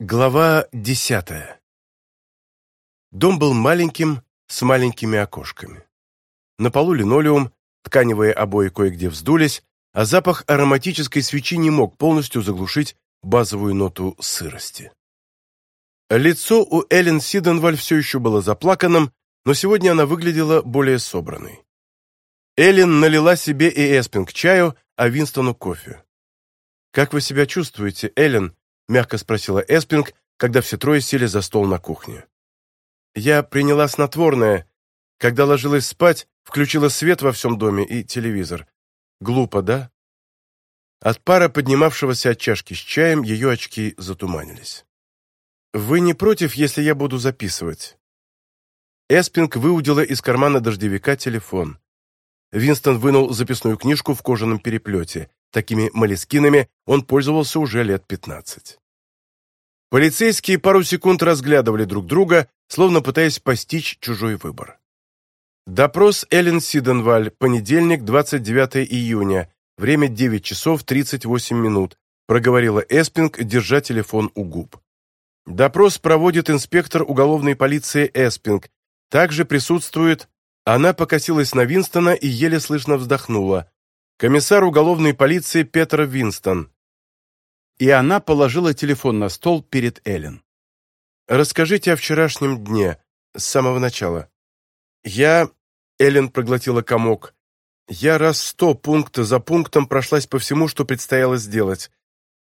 Глава десятая. Дом был маленьким, с маленькими окошками. На полу линолеум, тканевые обои кое-где вздулись, а запах ароматической свечи не мог полностью заглушить базовую ноту сырости. Лицо у Эллен Сиденваль все еще было заплаканным, но сегодня она выглядела более собранной. Эллен налила себе и Эспинг чаю, а Винстону кофе. «Как вы себя чувствуете, Эллен?» мягко спросила Эспинг, когда все трое сели за стол на кухне. «Я приняла снотворное. Когда ложилась спать, включила свет во всем доме и телевизор. Глупо, да?» От пара, поднимавшегося от чашки с чаем, ее очки затуманились. «Вы не против, если я буду записывать?» Эспинг выудила из кармана дождевика телефон. Винстон вынул записную книжку в кожаном переплете. Такими молескинами он пользовался уже лет 15. Полицейские пару секунд разглядывали друг друга, словно пытаясь постичь чужой выбор. Допрос Эллен Сиденваль, понедельник, 29 июня, время 9 часов 38 минут, проговорила Эспинг, держа телефон у губ. Допрос проводит инспектор уголовной полиции Эспинг. Также присутствует... Она покосилась на Винстона и еле слышно вздохнула. Комиссар уголовной полиции Петр Винстон. И она положила телефон на стол перед Эллен. «Расскажите о вчерашнем дне, с самого начала. Я...» Эллен проглотила комок. «Я раз сто пункта за пунктом прошлась по всему, что предстояло сделать.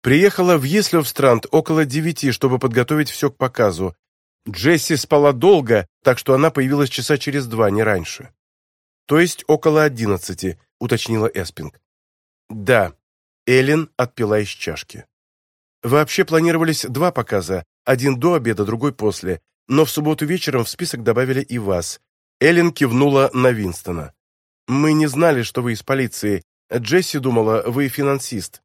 Приехала в Еслевстранд около девяти, чтобы подготовить все к показу. Джесси спала долго, так что она появилась часа через два, не раньше. То есть около одиннадцати. уточнила Эспинг. «Да». Эллен отпила из чашки. «Вообще планировались два показа, один до обеда, другой после, но в субботу вечером в список добавили и вас». Эллен кивнула на Винстона. «Мы не знали, что вы из полиции. Джесси думала, вы финансист».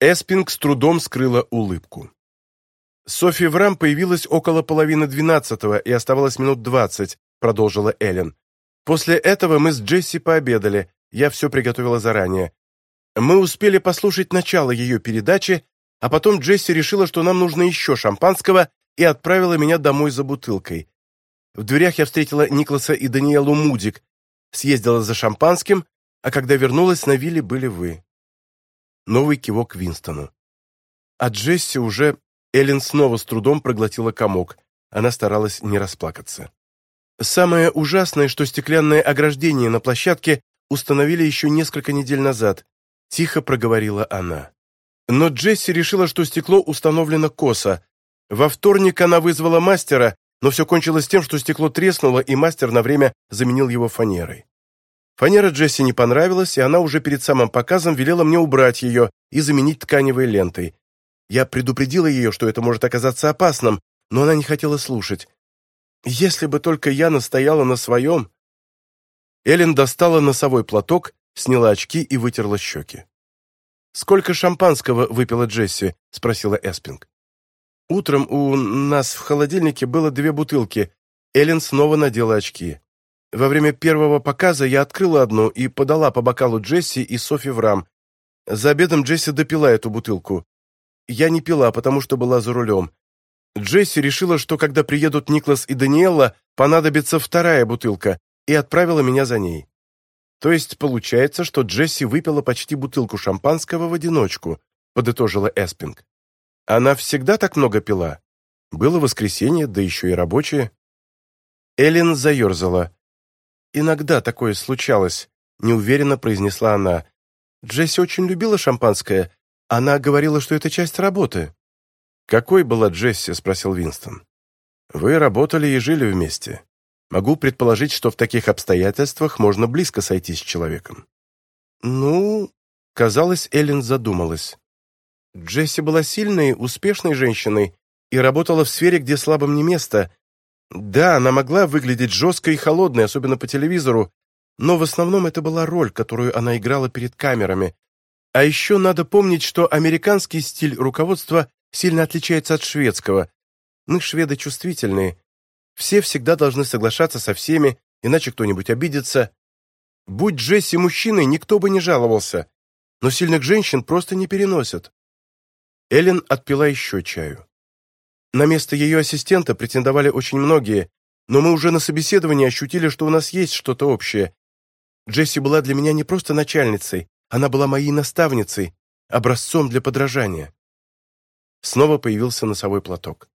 Эспинг с трудом скрыла улыбку. «Софи Врам появилась около половины двенадцатого и оставалось минут двадцать», продолжила Эллен. «После этого мы с Джесси пообедали, я все приготовила заранее. Мы успели послушать начало ее передачи, а потом Джесси решила, что нам нужно еще шампанского, и отправила меня домой за бутылкой. В дверях я встретила Никласа и Даниэлу Мудик, съездила за шампанским, а когда вернулась, на вилле были вы. Новый кивок Винстону. А Джесси уже... Эллен снова с трудом проглотила комок. Она старалась не расплакаться. Самое ужасное, что стеклянное ограждение на площадке установили еще несколько недель назад», — тихо проговорила она. Но Джесси решила, что стекло установлено косо. Во вторник она вызвала мастера, но все кончилось тем, что стекло треснуло, и мастер на время заменил его фанерой. Фанера Джесси не понравилась, и она уже перед самым показом велела мне убрать ее и заменить тканевой лентой. Я предупредила ее, что это может оказаться опасным, но она не хотела слушать. Если бы только я настояла на своем... Эллен достала носовой платок, сняла очки и вытерла щеки. «Сколько шампанского выпила Джесси?» — спросила Эспинг. «Утром у нас в холодильнике было две бутылки. Эллен снова надела очки. Во время первого показа я открыла одну и подала по бокалу Джесси и Софи в рам. За обедом Джесси допила эту бутылку. Я не пила, потому что была за рулем. Джесси решила, что когда приедут Никлас и Даниэлла, понадобится вторая бутылка, и отправила меня за ней. То есть получается, что Джесси выпила почти бутылку шампанского в одиночку, подытожила Эспинг. Она всегда так много пила. Было воскресенье, да еще и рабочее. Эллен заерзала. «Иногда такое случалось», — неуверенно произнесла она. «Джесси очень любила шампанское. Она говорила, что это часть работы». «Какой была Джесси?» — спросил Винстон. «Вы работали и жили вместе. Могу предположить, что в таких обстоятельствах можно близко сойти с человеком». «Ну...» — казалось, Эллен задумалась. Джесси была сильной, успешной женщиной и работала в сфере, где слабым не место. Да, она могла выглядеть жесткой и холодной, особенно по телевизору, но в основном это была роль, которую она играла перед камерами. А еще надо помнить, что американский стиль руководства сильно отличается от шведского. Мы, шведы, чувствительные, все всегда должны соглашаться со всеми, иначе кто-нибудь обидится. Будь Джесси мужчиной, никто бы не жаловался. Но сильных женщин просто не переносят. Эллен отпила еще чаю. На место ее ассистента претендовали очень многие, но мы уже на собеседовании ощутили, что у нас есть что-то общее. Джесси была для меня не просто начальницей, она была моей наставницей, образцом для подражания. Снова появился носовой платок.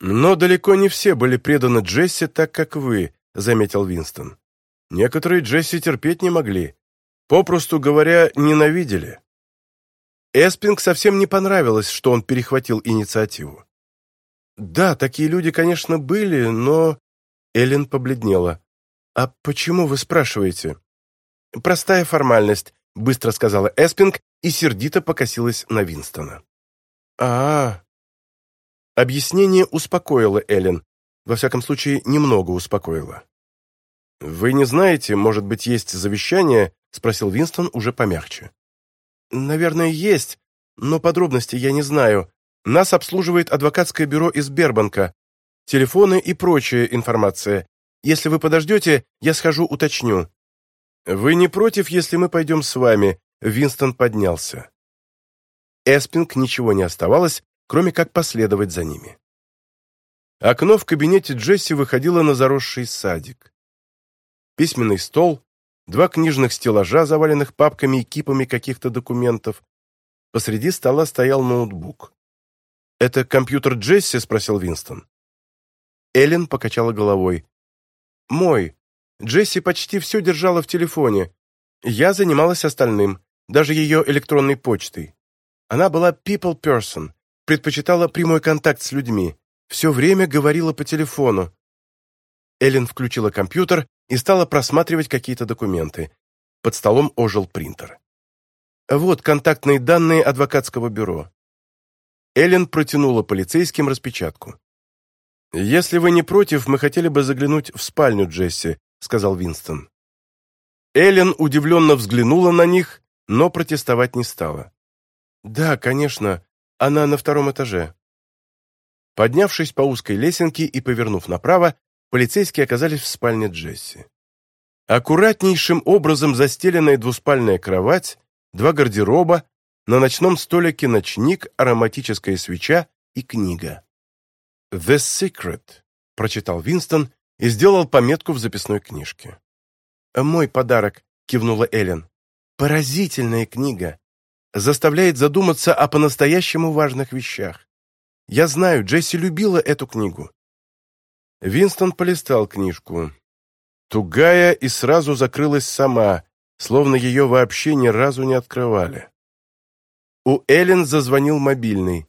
«Но далеко не все были преданы Джесси так, как вы», — заметил Винстон. «Некоторые Джесси терпеть не могли. Попросту говоря, ненавидели». Эспинг совсем не понравилось, что он перехватил инициативу. «Да, такие люди, конечно, были, но...» Эллен побледнела. «А почему вы спрашиваете?» «Простая формальность», — быстро сказала Эспинг и сердито покосилась на Винстона. а, -а, -а Объяснение успокоило Эллен. Во всяком случае, немного успокоило. «Вы не знаете, может быть, есть завещание?» — спросил Винстон уже помягче. «Наверное, есть, но подробности я не знаю. Нас обслуживает адвокатское бюро из Бербанка. Телефоны и прочая информация. Если вы подождете, я схожу уточню». «Вы не против, если мы пойдем с вами?» Винстон поднялся. Эспинг ничего не оставалось, кроме как последовать за ними. Окно в кабинете Джесси выходило на заросший садик. Письменный стол, два книжных стеллажа, заваленных папками и кипами каких-то документов. Посреди стола стоял ноутбук. «Это компьютер Джесси?» — спросил Винстон. Эллен покачала головой. «Мой. Джесси почти все держала в телефоне. Я занималась остальным, даже ее электронной почтой. Она была people person, предпочитала прямой контакт с людьми, все время говорила по телефону. Эллен включила компьютер и стала просматривать какие-то документы. Под столом ожил принтер. Вот контактные данные адвокатского бюро. Эллен протянула полицейским распечатку. «Если вы не против, мы хотели бы заглянуть в спальню Джесси», — сказал Винстон. Эллен удивленно взглянула на них, но протестовать не стала. «Да, конечно. Она на втором этаже. Поднявшись по узкой лесенке и повернув направо, полицейские оказались в спальне Джесси. Аккуратнейшим образом застеленная двуспальная кровать, два гардероба, на ночном столике ночник, ароматическая свеча и книга. «The Secret», — прочитал Винстон и сделал пометку в записной книжке. «Мой подарок», — кивнула Эллен. «Поразительная книга заставляет задуматься о по-настоящему важных вещах. Я знаю, Джесси любила эту книгу. Винстон полистал книжку. Тугая и сразу закрылась сама, словно ее вообще ни разу не открывали. У Эллен зазвонил мобильный.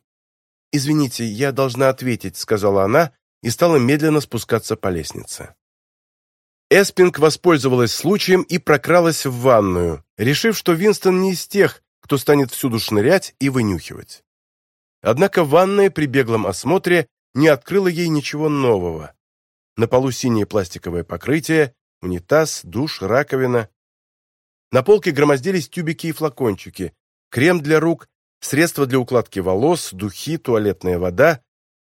«Извините, я должна ответить», — сказала она и стала медленно спускаться по лестнице. Эспинг воспользовалась случаем и прокралась в ванную, решив, что Винстон не из тех, кто станет всюду шнырять и вынюхивать. Однако ванная при беглом осмотре не открыла ей ничего нового. На полу синее пластиковое покрытие, унитаз, душ, раковина. На полке громоздились тюбики и флакончики, крем для рук, средства для укладки волос, духи, туалетная вода.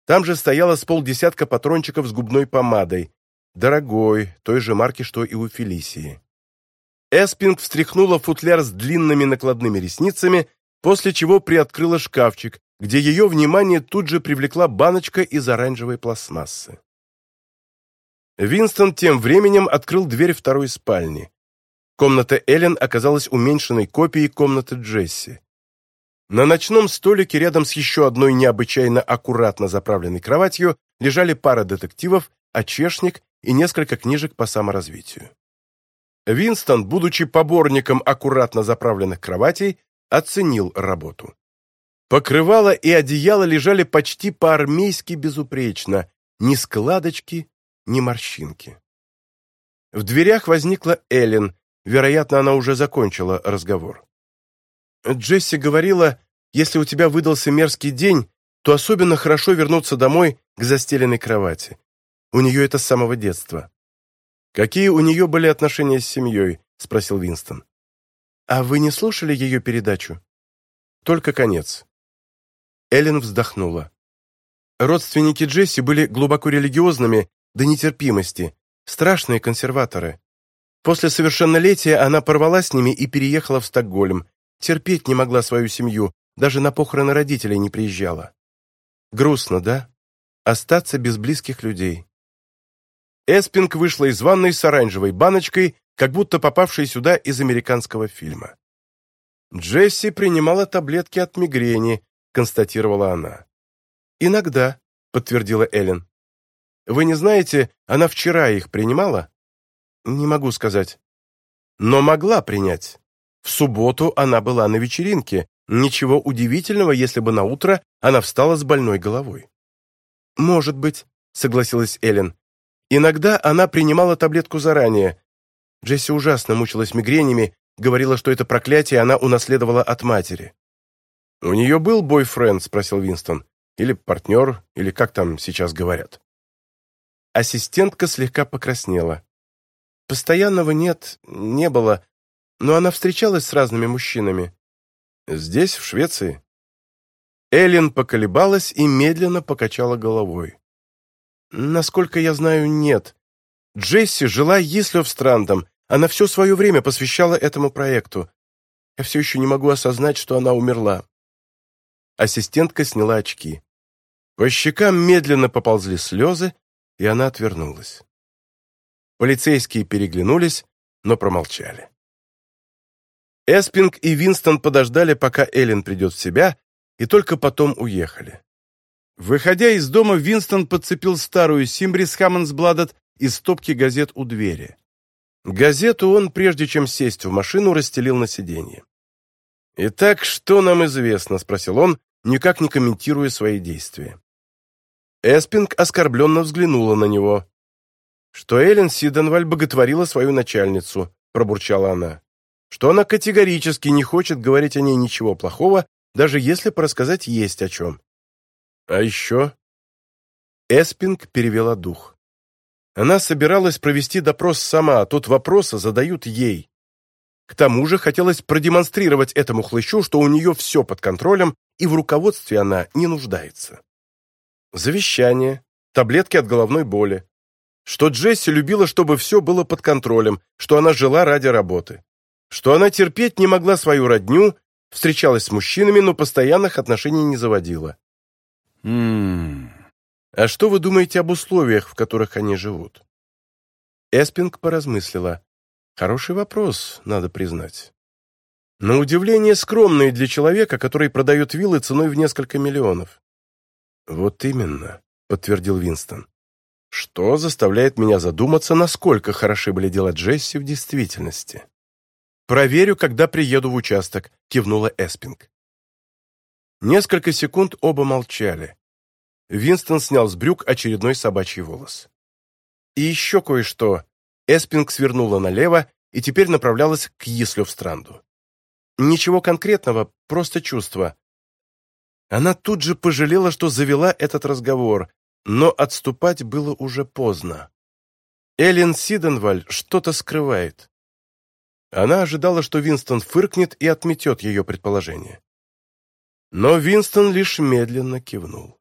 Там же стояло с полдесятка патрончиков с губной помадой, дорогой, той же марки, что и у Фелисии. Эспинг встряхнула футляр с длинными накладными ресницами, после чего приоткрыла шкафчик, где ее внимание тут же привлекла баночка из оранжевой пластмассы. Винстон тем временем открыл дверь второй спальни. Комната Эллен оказалась уменьшенной копией комнаты Джесси. На ночном столике рядом с еще одной необычайно аккуратно заправленной кроватью лежали пара детективов, очешник и несколько книжек по саморазвитию. Винстон, будучи поборником аккуратно заправленных кроватей, оценил работу. Покрывало и одеяло лежали почти по-армейски безупречно, ни складочки, ни морщинки. В дверях возникла Эллен, вероятно, она уже закончила разговор. Джесси говорила, если у тебя выдался мерзкий день, то особенно хорошо вернуться домой к застеленной кровати. У нее это с самого детства. «Какие у нее были отношения с семьей?» — спросил Винстон. «А вы не слушали ее передачу?» «Только конец». Эллен вздохнула. Родственники Джесси были глубоко религиозными до нетерпимости, страшные консерваторы. После совершеннолетия она порвала с ними и переехала в Стокгольм. Терпеть не могла свою семью, даже на похороны родителей не приезжала. Грустно, да? Остаться без близких людей. Эспинг вышла из ванной с оранжевой баночкой, как будто попавшей сюда из американского фильма. «Джесси принимала таблетки от мигрени», — констатировала она. «Иногда», — подтвердила Эллен. «Вы не знаете, она вчера их принимала?» «Не могу сказать». «Но могла принять. В субботу она была на вечеринке. Ничего удивительного, если бы на утро она встала с больной головой». «Может быть», — согласилась Эллен. Иногда она принимала таблетку заранее. Джесси ужасно мучилась мигренями, говорила, что это проклятие она унаследовала от матери. «У нее был бойфренд?» — спросил Винстон. «Или партнер, или как там сейчас говорят?» Ассистентка слегка покраснела. Постоянного нет, не было, но она встречалась с разными мужчинами. Здесь, в Швеции? Эллен поколебалась и медленно покачала головой. Насколько я знаю, нет. Джесси жила Ислёвстрандом. Она все свое время посвящала этому проекту. Я все еще не могу осознать, что она умерла. Ассистентка сняла очки. По щекам медленно поползли слезы, и она отвернулась. Полицейские переглянулись, но промолчали. Эспинг и Винстон подождали, пока Эллен придет в себя, и только потом уехали. Выходя из дома, Винстон подцепил старую Симбрис Хаммонсбладет из стопки газет у двери. Газету он, прежде чем сесть в машину, расстелил на сиденье. «Итак, что нам известно?» — спросил он, никак не комментируя свои действия. Эспинг оскорбленно взглянула на него. «Что Эллен Сиденваль боготворила свою начальницу», — пробурчала она. «Что она категорически не хочет говорить о ней ничего плохого даже если порассказать есть о чем. А еще? Эспинг перевела дух. Она собиралась провести допрос сама, а тут вопросы задают ей. К тому же хотелось продемонстрировать этому хлыщу, что у нее все под контролем, и в руководстве она не нуждается. Завещание, таблетки от головной боли. Что Джесси любила, чтобы все было под контролем, что она жила ради работы. Что она терпеть не могла свою родню, встречалась с мужчинами, но постоянных отношений не заводила. Хм. А что вы думаете об условиях, в которых они живут? Эспинг поразмыслила. Хороший вопрос, надо признать. На удивление скромный для человека, который продает виллы ценой в несколько миллионов. Вот именно, подтвердил Винстон. Что заставляет меня задуматься, насколько хороши были дела Джесси в действительности. «Проверю, когда приеду в участок», — кивнула Эспинг. Несколько секунд оба молчали. Винстон снял с брюк очередной собачий волос. И еще кое-что. Эспинг свернула налево и теперь направлялась к в странду. Ничего конкретного, просто чувство. Она тут же пожалела, что завела этот разговор, но отступать было уже поздно. Эллен Сиденваль что-то скрывает. Она ожидала, что Винстон фыркнет и отметет ее предположение. Но Винстон лишь медленно кивнул.